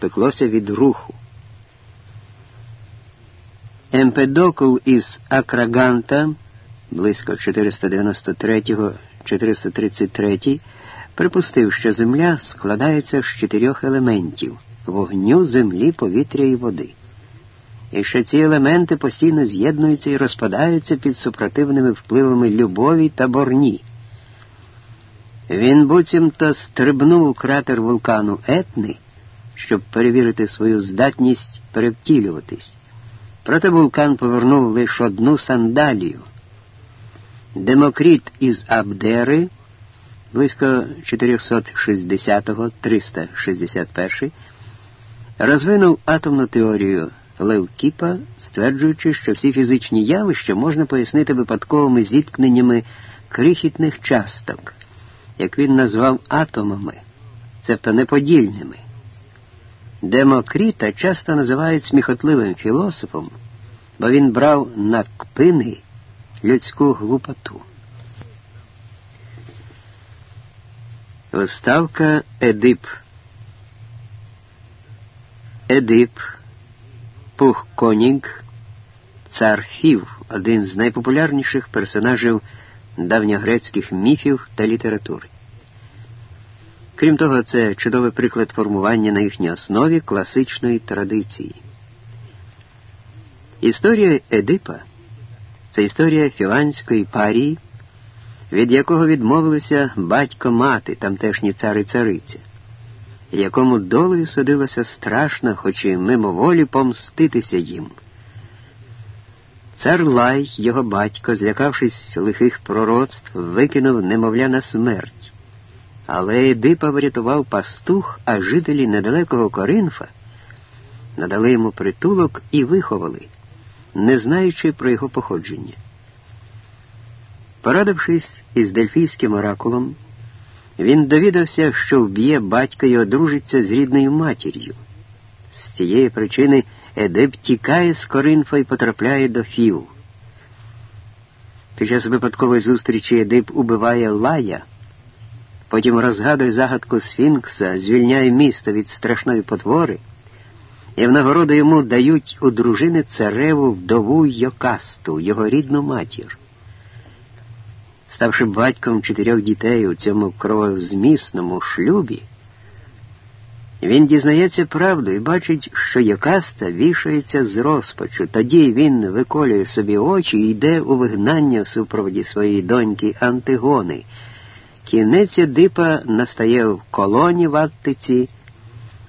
спеклося від руху. Емпедокл із Акраганта близько 493-433 припустив, що Земля складається з чотирьох елементів вогню, землі, повітря і води. І що ці елементи постійно з'єднуються і розпадаються під супротивними впливами любові та борні. Він буцімто стрибнув у кратер вулкану Етни, щоб перевірити свою здатність перевтілюватись. Проте вулкан повернув лише одну сандалію. Демокріт із Абдери близько 460-361 розвинув атомну теорію Левкіпа, стверджуючи, що всі фізичні явища можна пояснити випадковими зіткненнями крихітних часток, як він назвав атомами, цебто неподільними. Демокріта часто називають сміхотливим філософом, бо він брав на кпини людську глупоту. Виставка Едип. Едип, Пух Конінг, цар Фів, один з найпопулярніших персонажів давньогрецьких міфів та літератури. Крім того, це чудовий приклад формування на їхній основі класичної традиції. Історія Едипа це історія фіванської парії, від якого відмовилися батько мати, тамтешні цар і цариця, якому долею судилося страшно, хоч і мимоволі помститися їм. Цар Лай, його батько, злякавшись лихих пророцтв, викинув немовля на смерть. Але Едипа врятував пастух, а жителі недалекого Коринфа надали йому притулок і виховали, не знаючи про його походження. Порадившись із дельфійським оракулом, він довідався, що вб'є батька і одружиться з рідною матір'ю. З цієї причини Едип тікає з Коринфа і потрапляє до Фів. Під час випадкової зустрічі Едип убиває Лая. Потім розгадує загадку Сфінкса, звільняє місто від страшної потвори, і в нагороду йому дають у дружини цареву вдову Йокасту, його рідну матір. Ставши батьком чотирьох дітей у цьому кровозмісному шлюбі, він дізнається правду і бачить, що Йокаста вішається з розпачу. Тоді він виколює собі очі і йде у вигнання в супроводі своєї доньки Антигони. Кінець Едипа настає в колоні в Аттиці,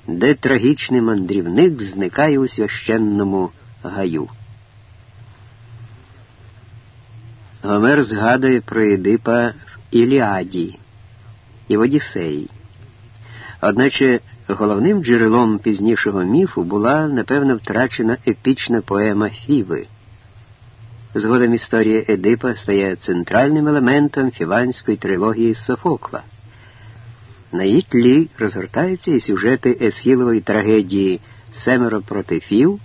де трагічний мандрівник зникає у священному гаю. Гомер згадує про Едипа в Іліаді і в Одіссеї. Одначе головним джерелом пізнішого міфу була, напевно, втрачена епічна поема Фіви. Згодом історія Едипа стає центральним елементом фіванської трилогії Софокла. На її тлі розгортаються і сюжети Есхілової трагедії Семеро проти Фів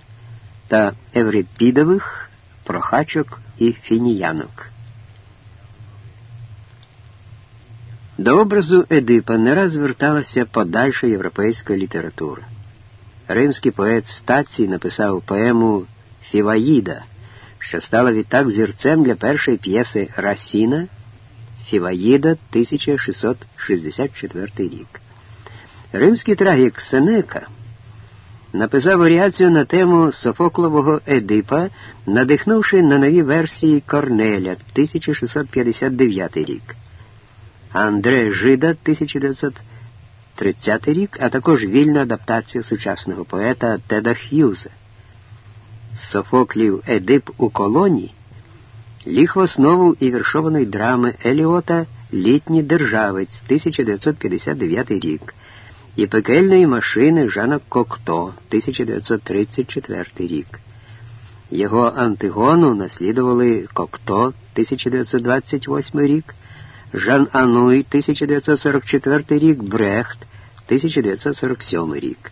та Еврипідових прохачок і фініянок. До образу Едипа не раз зверталася подальша європейська література. Римський поет Стацій написав поему Фіваїда що стала відтак зірцем для першої п'єси Расіна Фіваїда 1664 рік. Римський трагік Сенека написав варіацію на тему Софоклового Едипа, надихнувши на нові версії Корнеля 1659 рік, Андре Жида 1930 рік, а також вільну адаптацію сучасного поета Теда Х'юза. Софоклів Едип у колоні ліг в основу і віршованої драми Еліота Літній державець 1959 рік і пекельної машини Жана Кокто 1934 рік. Його Антигону наслідували Кокто 1928 рік, Жан Ануй 1944 рік, Брехт 1947 рік.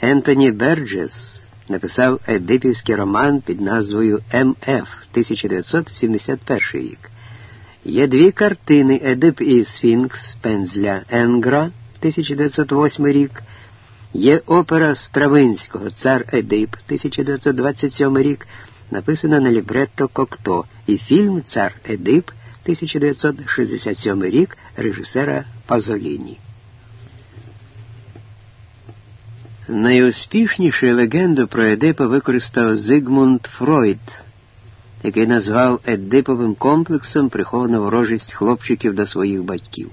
Ентоні Берджес написав едипівський роман під назвою М.Ф. 1971 рік. Є дві картини Едип і Сфінкс Пензля Енгра 1908 рік Є опера Стравинського Цар Едип 1927 рік, написана на лібретто Кокто, і фільм Цар Едип 1967 рік режисера Пазоліні. Найуспішнішу легенду про Едипа використав Зигмунд Фройд, який назвав Едиповим комплексом приховану ворожість хлопчиків до своїх батьків.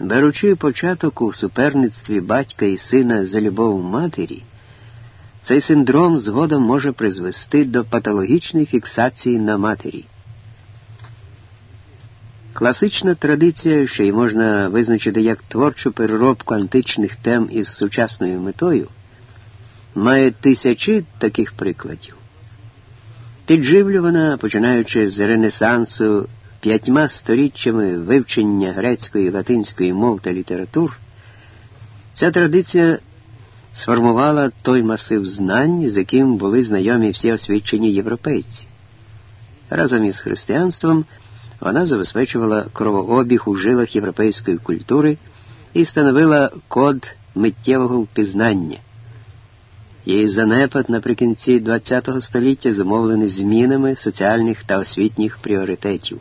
Беручи початок у суперництві батька і сина за любов матері, цей синдром згодом може призвести до патологічної фіксації на матері. Класична традиція, що й можна визначити як творчу переробку античних тем із сучасною метою, має тисячі таких прикладів. Підживлювана, починаючи з Ренесансу п'ятьма сторіччями вивчення грецької і латинської мов та літератур, ця традиція сформувала той масив знань, з яким були знайомі всі освічені європейці. Разом із християнством вона забезпечувала кровообіг у жилах європейської культури і становила код миттєвого впізнання. Її занепад наприкінці ХХ століття зумовлений змінами соціальних та освітніх пріоритетів.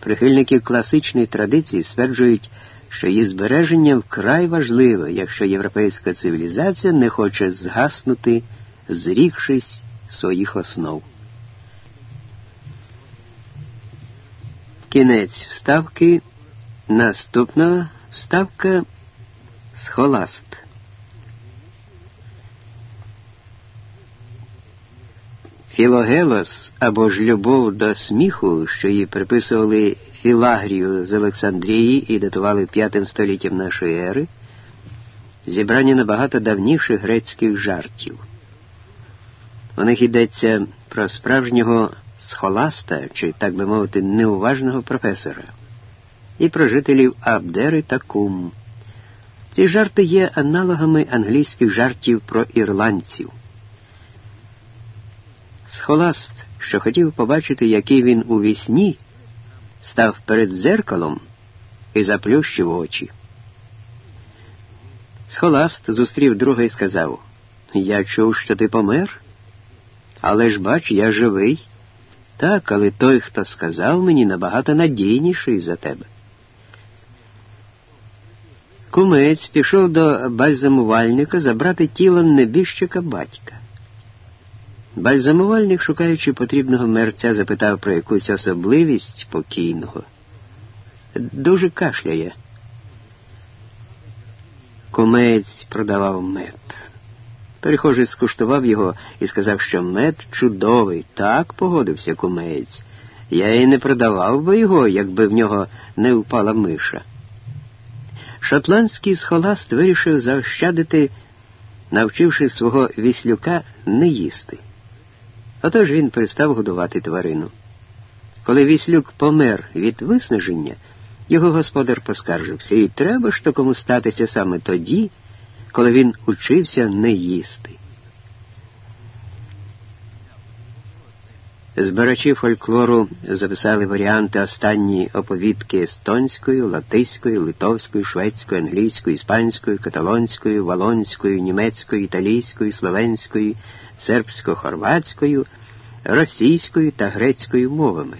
Прихильники класичної традиції стверджують, що її збереження вкрай важливе, якщо європейська цивілізація не хоче згаснути, зрікшись своїх основ. Кінець вставки. Наступна вставка схоласт. Філогелос або ж любов до сміху, що їй приписували Філагрію з Олександрії і датували п'ятим століттям нашої ери, зібрані набагато давніших грецьких жартів. У них йдеться про справжнього схоласта, чи, так би мовити, неуважного професора, і про жителів Абдери та Кум. Ці жарти є аналогами англійських жартів про ірландців. Схоласт, що хотів побачити, який він у вісні, став перед дзеркалом і заплющив очі. Схоласт зустрів друга і сказав Я чув, що ти помер, але ж бач, я живий. Так, але той, хто сказав мені, набагато надійніший за тебе. Кумець пішов до бальзамувальника забрати тіло небіжчика батька. Бальзамувальник, шукаючи потрібного мерця, запитав про якусь особливість покійного. Дуже кашляє. Кумець продавав мед. Перехожий скуштував його і сказав, що мед чудовий. Так погодився кумець. Я і не продавав би його, якби в нього не впала миша. Шотландський схоласт вирішив заощадити, навчивши свого віслюка не їсти. Отож він перестав годувати тварину. Коли віслюк помер від виснаження, його господар поскаржився, і треба ж такому статися саме тоді коли він учився не їсти. Збирачі фольклору записали варіанти останньої оповідки естонською, латиською, литовською, шведською, англійською, іспанською, каталонською, валонською, німецькою, італійською, словенською, сербсько-хорватською, російською та грецькою мовами.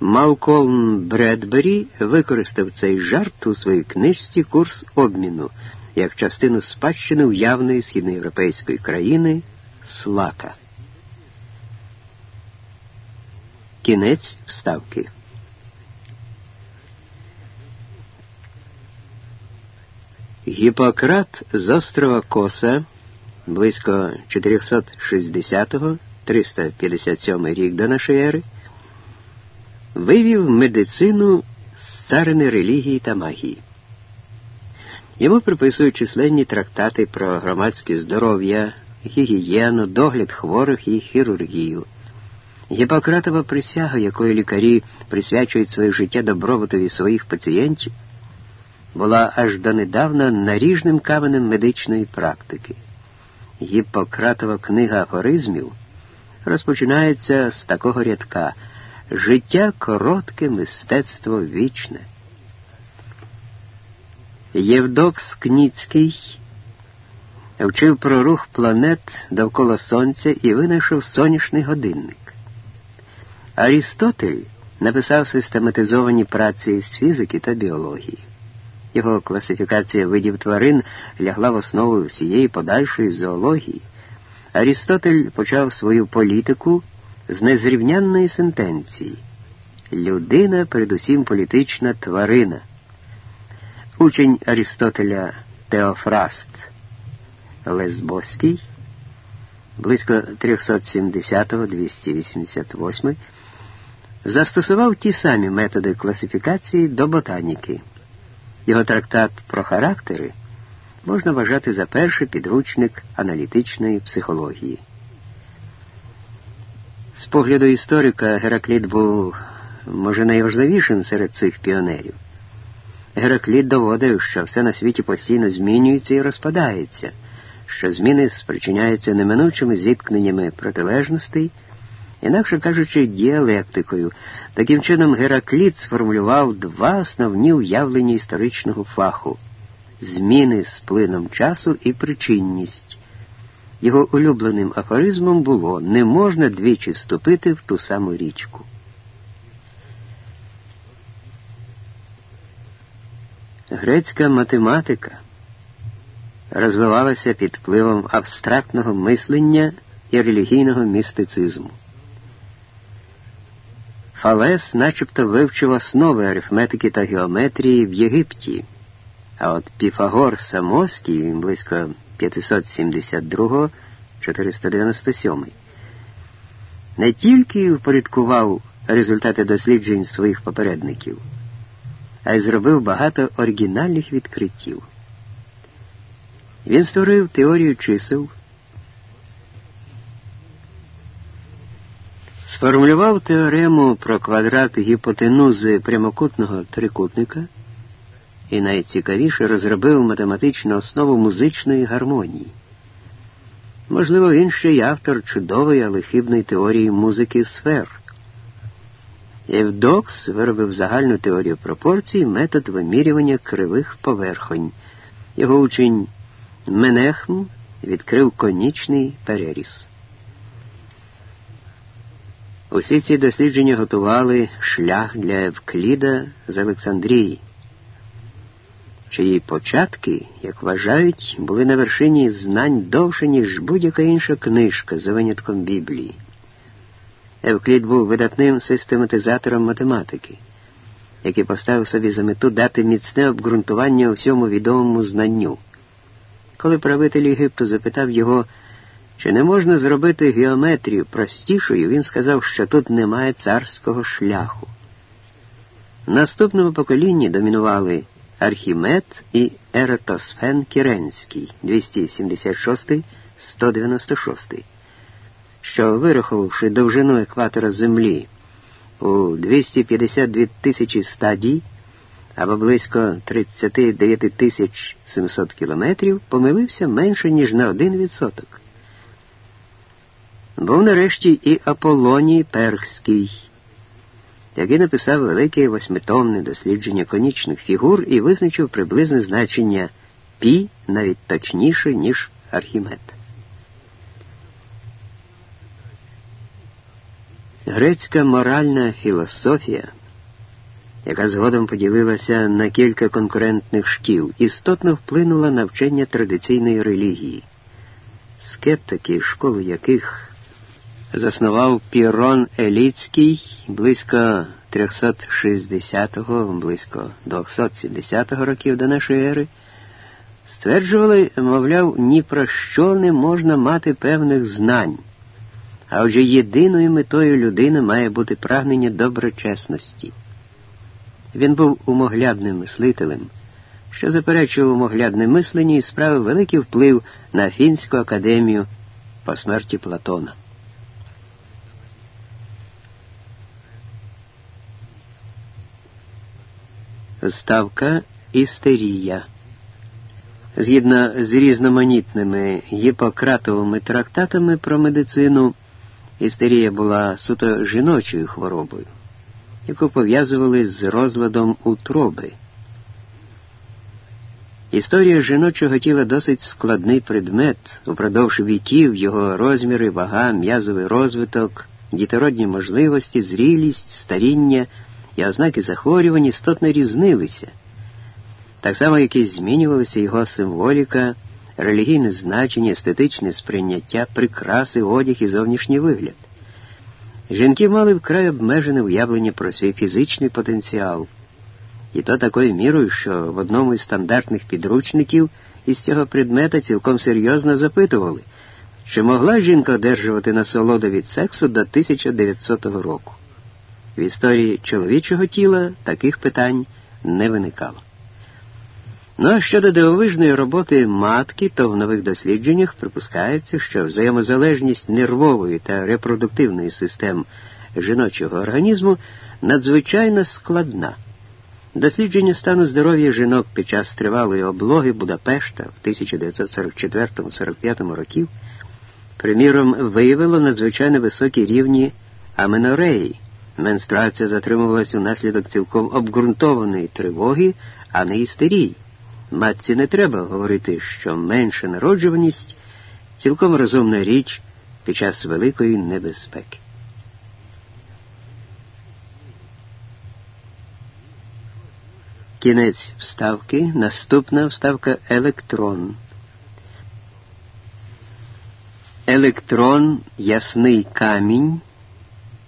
Малколм Бредбері використав цей жарт у своїй книжці Курс обміну як частину спадщини уявної східноєвропейської країни Слака. Кінець вставки. Гіппократ з острова Коса близько 460-357 рік до нашої ери вивів медицину з царини релігії та магії. Йому приписують численні трактати про громадське здоров'я, гігієну, догляд хворих і хірургію. Гіппократова присяга, якою лікарі присвячують своє життя добробутові своїх пацієнтів, була аж донедавна наріжним каменем медичної практики. Гіппократова книга афоризмів розпочинається з такого рядка Життя коротке, мистецтво вічне. Євдокс Кніцький вчив про рух планет довкола Сонця і винайшов сонячний годинник. Арістотель написав систематизовані праці з фізики та біології. Його класифікація видів тварин лягла в основу всієї подальшої зоології. Арістотель почав свою політику з незрівнянної сентенції. Людина передусім політична тварина. Учень Арістотеля Теофраст Лесбоський близько 370-288 застосував ті самі методи класифікації до ботаніки. Його трактат про характери можна вважати за перший підручник аналітичної психології. З погляду історика Геракліт був, може, найважливішим серед цих піонерів. Геракліт доводив, що все на світі постійно змінюється і розпадається, що зміни спричиняються неминучими зіткненнями протилежностей, інакше кажучи, діалектикою. Таким чином, Геракліт сформулював два основні уявлення історичного фаху зміни з плином часу і причинність. Його улюбленим афоризмом було не можна двічі ступити в ту саму річку. Грецька математика розвивалася під впливом абстрактного мислення і релігійного містицизму. Фалес начебто вивчив основи арифметики та геометрії в Єгипті, а от Піфагор Самоський близько 572-497 не тільки впорядкував результати досліджень своїх попередників, а й зробив багато оригінальних відкриттів. Він створив теорію чисел, сформулював теорему про квадрат гіпотенузи прямокутного трикутника і найцікавіше розробив математичну основу музичної гармонії. Можливо, він ще й автор чудової, але хибної теорії музики сфер. Евдокс виробив загальну теорію пропорцій, метод вимірювання кривих поверхонь. Його учень Менехм відкрив конічний переріз. Усі ці дослідження готували шлях для Евкліда з Олександрії чиї початки, як вважають, були на вершині знань довше, ніж будь-яка інша книжка за винятком Біблії. Евклід був видатним систематизатором математики, який поставив собі за мету дати міцне обґрунтування усьому відомому знанню. Коли правитель Єгипту запитав його, чи не можна зробити геометрію простішою, він сказав, що тут немає царського шляху. В наступному поколінні домінували Архімед і Ератосфен Кіренський 276-196, що, вирахувавши довжину екватора Землі у 252 тисячі стадій або близько 39 тисяч 700 кілометрів, помилився менше, ніж на 1%. Був нарешті і Аполоній Перхський який написав велике восьмитомне дослідження конічних фігур і визначив приблизне значення пі навіть точніше, ніж Архімед. Грецька моральна філософія, яка згодом поділилася на кілька конкурентних шкіл, істотно вплинула на вчення традиційної релігії, скептики, школу яких заснував Пірон Еліцький близько 360-го, близько 270-го років до нашої ери, стверджували, мовляв, ні про що не можна мати певних знань. А отже єдиною метою людини має бути прагнення доброчесності. Він був умоглядним мислителем, що заперечував умоглядне мислення і справив великий вплив на Афінську академію по смерті Платона. Ставка істерія. Згідно з різноманітними гіпократовими трактатами про медицину, істерія була суто жіночою хворобою, яку пов'язували з розладом утроби. Історія жіночого тіла досить складний предмет. Упродовж віків його розміри, вага, м'язовий розвиток, дітородні можливості, зрілість, старіння і ознаки захворювань істотно різнилися, так само, як і змінювалася його символіка, релігійне значення, естетичне сприйняття, прикраси, одяг і зовнішній вигляд. Жінки мали вкрай обмежене уявлення про свій фізичний потенціал, і то такою мірою, що в одному із стандартних підручників із цього предмета цілком серйозно запитували, чи могла жінка одержувати насолоду від сексу до 1900 року. В історії чоловічого тіла таких питань не виникало. Ну а щодо дивовижної роботи матки, то в нових дослідженнях припускається, що взаємозалежність нервової та репродуктивної систем жіночого організму надзвичайно складна. Дослідження стану здоров'я жінок під час тривалої облоги Будапешта в 1944-45 років, приміром, виявило надзвичайно високі рівні аменореї. Менструація затримувалася внаслідок цілком обґрунтованої тривоги, а не істерії. Матці не треба говорити, що менша народжуваність цілком розумна річ під час великої небезпеки. Кінець вставки. Наступна вставка електрон. Електрон ясний камінь.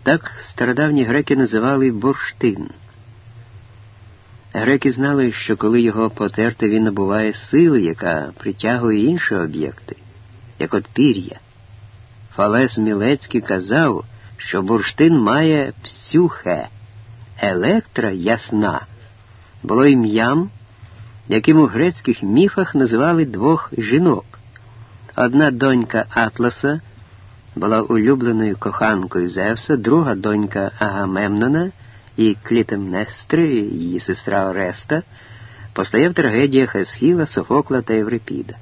Так стародавні греки називали бурштин. Греки знали, що коли його потерти, він набуває сили, яка притягує інші об'єкти, як от пір'я. Фалес Мілецький казав, що бурштин має псюхе, електра ясна, було ім'ям, яким у грецьких міфах називали двох жінок. Одна донька Атласа була улюбленою коханкою Зевса, друга донька Агамемнона і Клітемнестри, її сестра Ореста, постає в трагедіях Есхіла, Софокла та Єврипіда.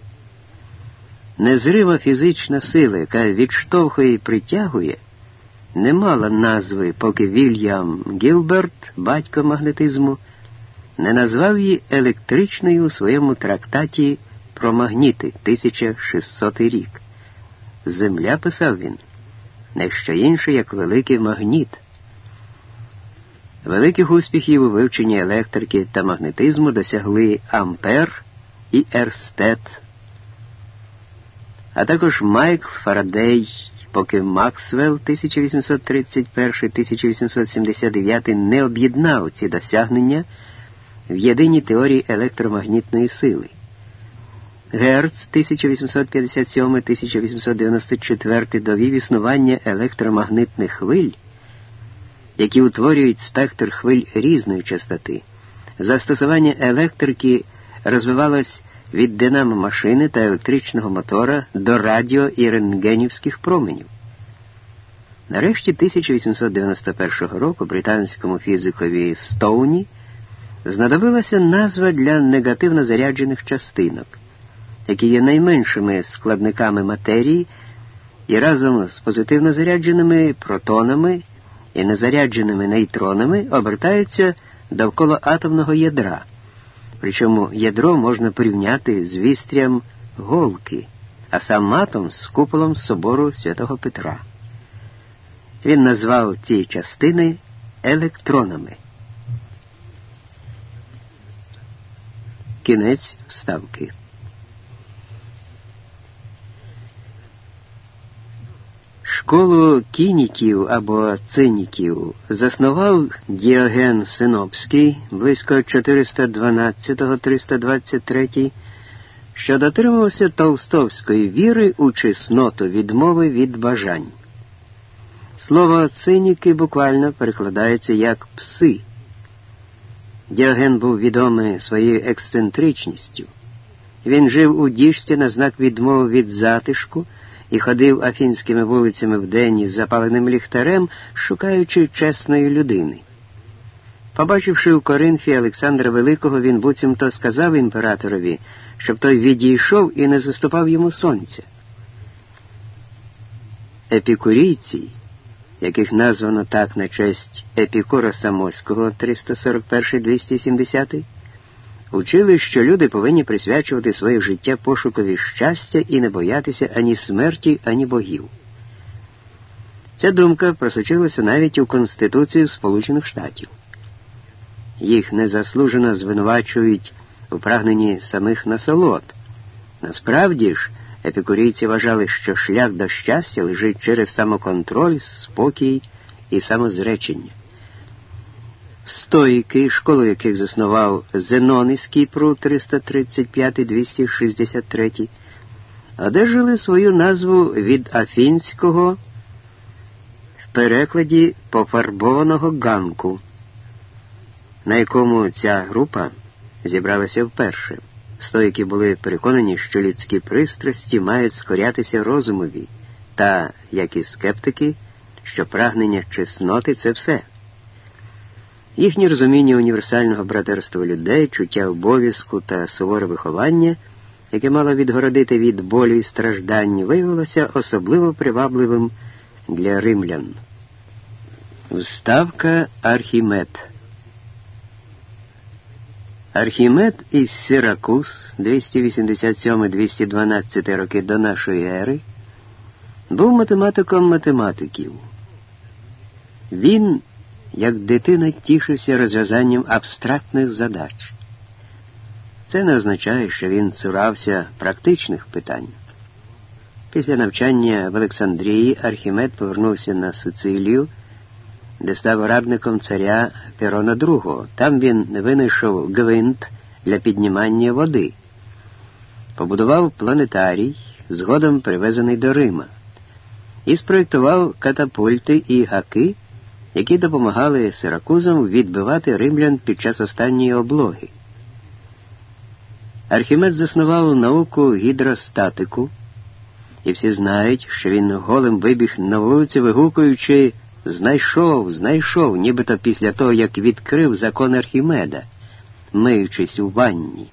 Незрима фізична сила, яка відштовхує і притягує, не мала назви, поки Вільям Гілберт, батько магнетизму, не назвав її електричною у своєму трактаті про магніти 1600 рік. Земля, писав він, не що інше, як великий магніт. Великих успіхів у вивченні електрики та магнетизму досягли Ампер і Ерстет, а також Майкл Фарадей, поки Максвелл 1831-1879 не об'єднав ці досягнення в єдиній теорії електромагнітної сили. Герц 1857-1894 довів існування електромагнитних хвиль, які утворюють спектр хвиль різної частоти. Застосування електрики розвивалось від динамо машини та електричного мотора до радіо і рентгенівських променів. Нарешті 1891 року британському фізикові Стоуні знадобилася назва для негативно заряджених частинок, які є найменшими складниками матерії і разом з позитивно зарядженими протонами і незарядженими нейтронами обертаються довкола атомного ядра. Причому ядро можна порівняти з вістрям голки, а сам атом з куполом собору святого Петра. Він назвав ці частини електронами. Кінець вставки. Школу кініків або циніків заснував Діоген Синопський близько 412-323, що дотримувався толстовської віри у чесноту відмови від бажань. Слово циніки буквально перекладається як пси. Діоген був відомий своєю ексцентричністю. Він жив у діжці на знак відмови від затишку і ходив афінськими вулицями вдень із запаленим ліхтарем, шукаючи чесної людини. Побачивши у Коринфі Олександра Великого, він буцімто сказав імператорові, щоб той відійшов і не заступав йому сонця. Епікурійці, яких названо так на честь Епікура Самоського 341-270, Учили, що люди повинні присвячувати своє життя пошукові щастя і не боятися ані смерті, ані богів. Ця думка просочилася навіть у Конституцію Сполучених Штатів. Їх незаслужено звинувачують у прагненні самих насолод. Насправді ж, епікурійці вважали, що шлях до щастя лежить через самоконтроль, спокій і самозречення. Стоїки, школу яких заснував Зенон із Кіпру 335-263, одержали свою назву від афінського в перекладі пофарбованого ганку, на якому ця група зібралася вперше. Стоїки були переконані, що людські пристрасті мають скорятися розумові, та, як і скептики, що прагнення чесноти це все. Їхнє розуміння універсального братерства людей, чуття обов'язку та суворе виховання, яке мало відгородити від болю і страждань, виявилося особливо привабливим для римлян. Вставка Архімед Архімед із Сиракус 287-212 роки до нашої ери був математиком математиків. Він як дитина тішився розв'язанням абстрактних задач. Це не означає, що він цурався практичних питань. Після навчання в Олександрії Архімед повернувся на Сицилію, де став радником царя Перона II. Там він винайшов гвинт для піднімання води, побудував планетарій, згодом привезений до Рима, і спроєктував катапульти і гаки які допомагали сиракузам відбивати римлян під час останньої облоги. Архімед заснував науку гідростатику, і всі знають, що він голим вибіг на вулицю, вигукуючи знайшов, знайшов, нібито після того, як відкрив закон Архімеда, миючись у ванні.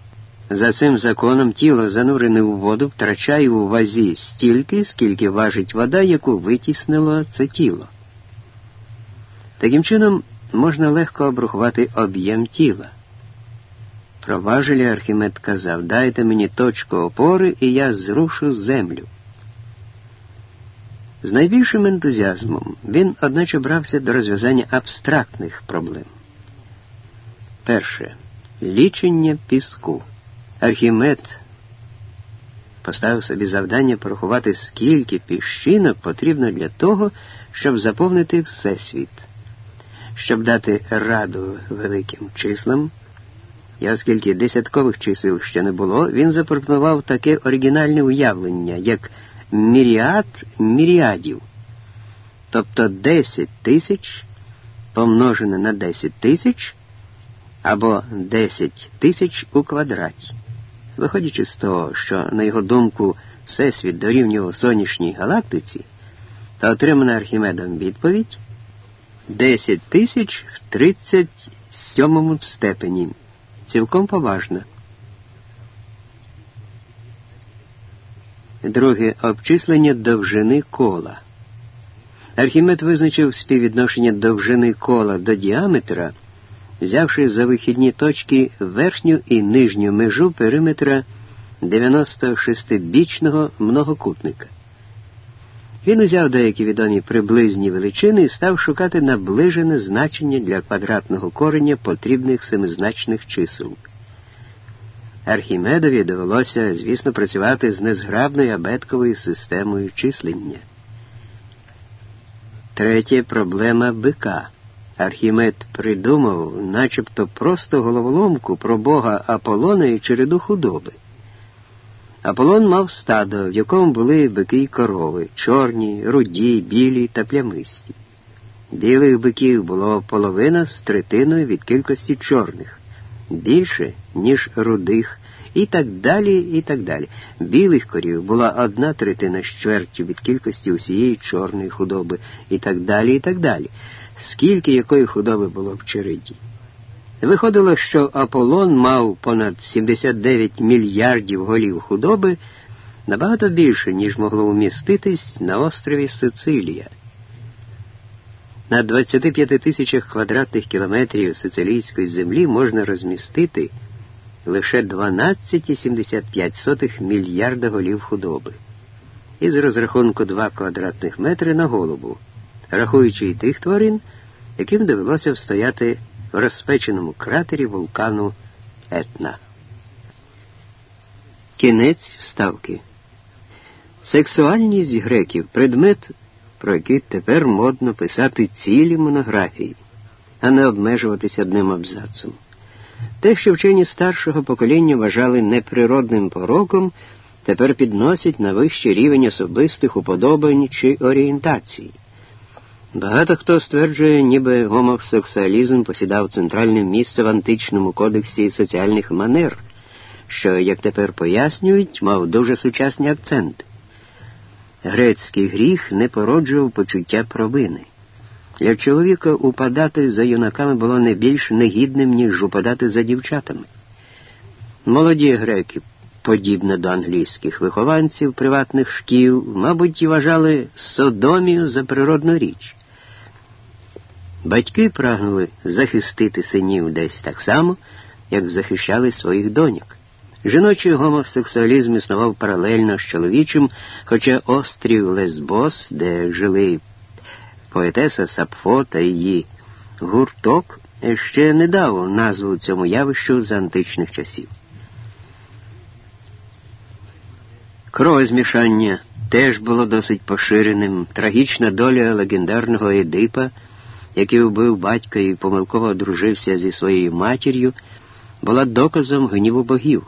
За цим законом тіло, занурене у воду, втрачає у вазі стільки, скільки важить вода, яку витіснило це тіло. Таким чином можна легко обрахувати об'єм тіла. Про важелі Архімед казав, дайте мені точку опори, і я зрушу землю. З найбільшим ентузіазмом він, одначе, брався до розв'язання абстрактних проблем. Перше лічення піску. Архімед поставив собі завдання порахувати, скільки піщинок потрібно для того, щоб заповнити Всесвіт щоб дати раду великим числам, і оскільки десяткових чисел ще не було, він запропонував таке оригінальне уявлення, як міріад міріадів, тобто 10 тисяч помножене на 10 тисяч або 10 тисяч у квадраті. Виходячи з того, що, на його думку, Всесвіт дорівнював сонячній галактиці, та отримана Архімедом відповідь. 10 тисяч в 37 степені. Цілком поважно. Друге обчислення довжини кола. Архімед визначив співвідношення довжини кола до діаметра, взявши за вихідні точки верхню і нижню межу периметра 96-бічного многокутника. Він узяв деякі відомі приблизні величини і став шукати наближене значення для квадратного кореня потрібних семизначних чисел. Архімедові довелося, звісно, працювати з незграбною абетковою системою числення. Третє проблема бика. Архімед придумав, начебто просто головоломку про бога Аполлона і череду худоби. Аполлон мав стадо, в якому були бики й корови, чорні, руді, білі та плямисті. Білих биків було половина з третиною від кількості чорних, більше, ніж рудих, і так далі, і так далі. Білих корів була одна третина з чвертю від кількості усієї чорної худоби, і так далі, і так далі. Скільки якої худоби було в череді? Виходило, що Аполлон мав понад 79 мільярдів голів худоби набагато більше, ніж могло уміститись на острові Сицилія. На 25 тисячах квадратних кілометрів сицилійської землі можна розмістити лише 12,75 мільярда голів худоби. Із розрахунку 2 квадратних метри на голову, рахуючи і тих тварин, яким довелося встояти в розпеченому кратері вулкану Етна. Кінець вставки. Сексуальність греків предмет, про який тепер модно писати цілі монографії, а не обмежуватися одним абзацом. Те, що вчені старшого покоління вважали неприродним пороком, тепер підносять на вищий рівень особистих уподобань чи орієнтацій. Багато хто стверджує, ніби гомосексуалізм посідав центральне місце в античному кодексі соціальних манер, що, як тепер пояснюють, мав дуже сучасні акценти. Грецький гріх не породжував почуття провини. Для чоловіка упадати за юнаками було не більш негідним, ніж упадати за дівчатами. Молоді греки, подібно до англійських вихованців приватних шкіл, мабуть, вважали содомію за природну річ. Батьки прагнули захистити синів десь так само, як захищали своїх доньок. Жіночий гомосексуалізм існував паралельно з чоловічим, хоча острів Лесбос, де жили поетеса Сапфо та її гурток, ще не дав назву цьому явищу з античних часів. Кровозмішання теж було досить поширеним. Трагічна доля легендарного Едипа, який вбив батька і помилково одружився зі своєю матір'ю, була доказом гніву богів.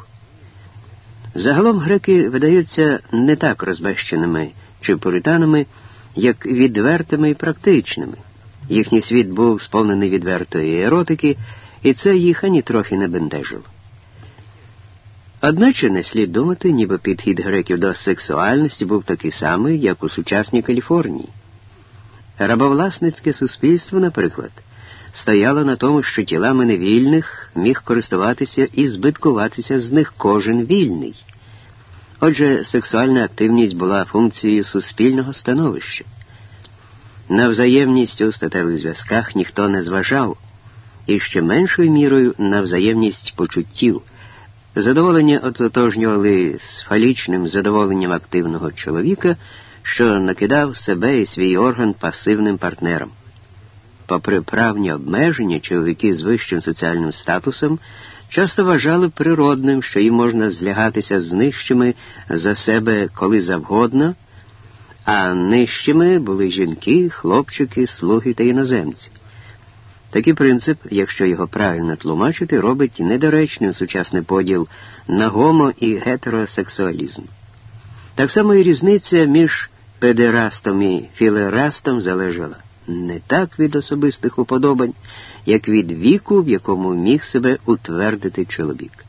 Загалом греки видаються не так розбещеними чи пуританами, як відвертими і практичними. Їхній світ був сповнений відвертої еротики, і це їх ані трохи не бентежило. Одначе не слід думати, ніби підхід греків до сексуальності був такий самий, як у сучасній Каліфорнії. Рабовласницьке суспільство, наприклад, стояло на тому, що тілами невільних міг користуватися і збиткуватися з них кожен вільний. Отже, сексуальна активність була функцією суспільного становища. На взаємність у статевих зв'язках ніхто не зважав, і ще меншою мірою на взаємність почуттів. Задоволення ототожнювали з фалічним задоволенням активного чоловіка, що накидав себе і свій орган пасивним партнером. Попри правні обмеження, чоловіки з вищим соціальним статусом часто вважали природним, що їм можна злягатися з нижчими за себе коли завгодно, а нижчими були жінки, хлопчики, слуги та іноземці. Такий принцип, якщо його правильно тлумачити, робить недоречним сучасний поділ на гомо і гетеросексуалізм. Так само і різниця між педерастом і філерастом залежала не так від особистих уподобань, як від віку, в якому міг себе утвердити чоловік.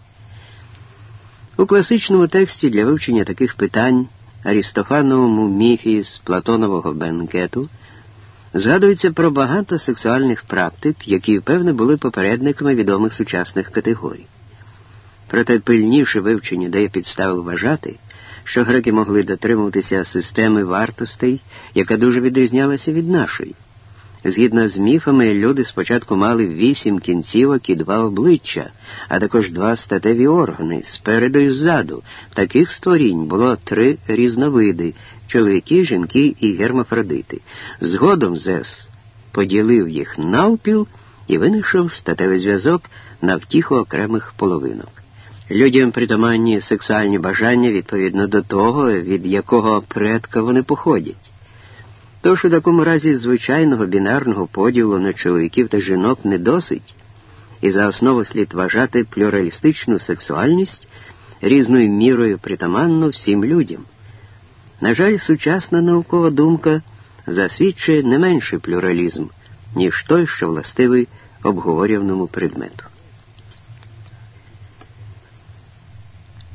У класичному тексті для вивчення таких питань Арістофановому міфі з Платонового бенкету згадується про багато сексуальних практик, які, певне, були попередниками відомих сучасних категорій. Проте пильніше вивчення дає підстави вважати, що греки могли дотримуватися системи вартостей, яка дуже відрізнялася від нашої. Згідно з міфами, люди спочатку мали вісім кінцівок і два обличчя, а також два статеві органи спереду і ззаду. Таких створінь було три різновиди чоловіки, жінки і гермафродити. Згодом Зес поділив їх навпіл і винайшов статевий зв'язок на втіху окремих половинок. Людям притаманні сексуальні бажання відповідно до того, від якого предка вони походять. Тож у такому разі звичайного бінарного поділу на чоловіків та жінок не досить, і за основу слід вважати плюралістичну сексуальність різною мірою притаманну всім людям. На жаль, сучасна наукова думка засвідчує не менший плюралізм, ніж той, що властивий обговорюваному предмету.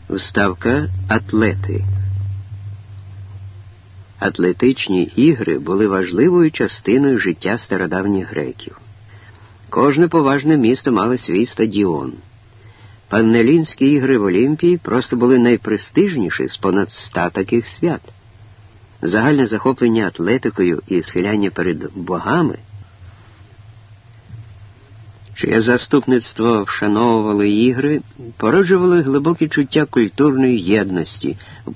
Вставка атлети. Атлетичні ігри були важливою частиною життя стародавніх греків. Кожне поважне місто мало свій стадіон. Паннелінські ігри в Олімпії просто були найпрестижніші з понад ста таких свят. Загальне захоплення атлетикою і схиляння перед богами чиє заступництво вшановували ігри, породжували глибокі чуття культурної єдності у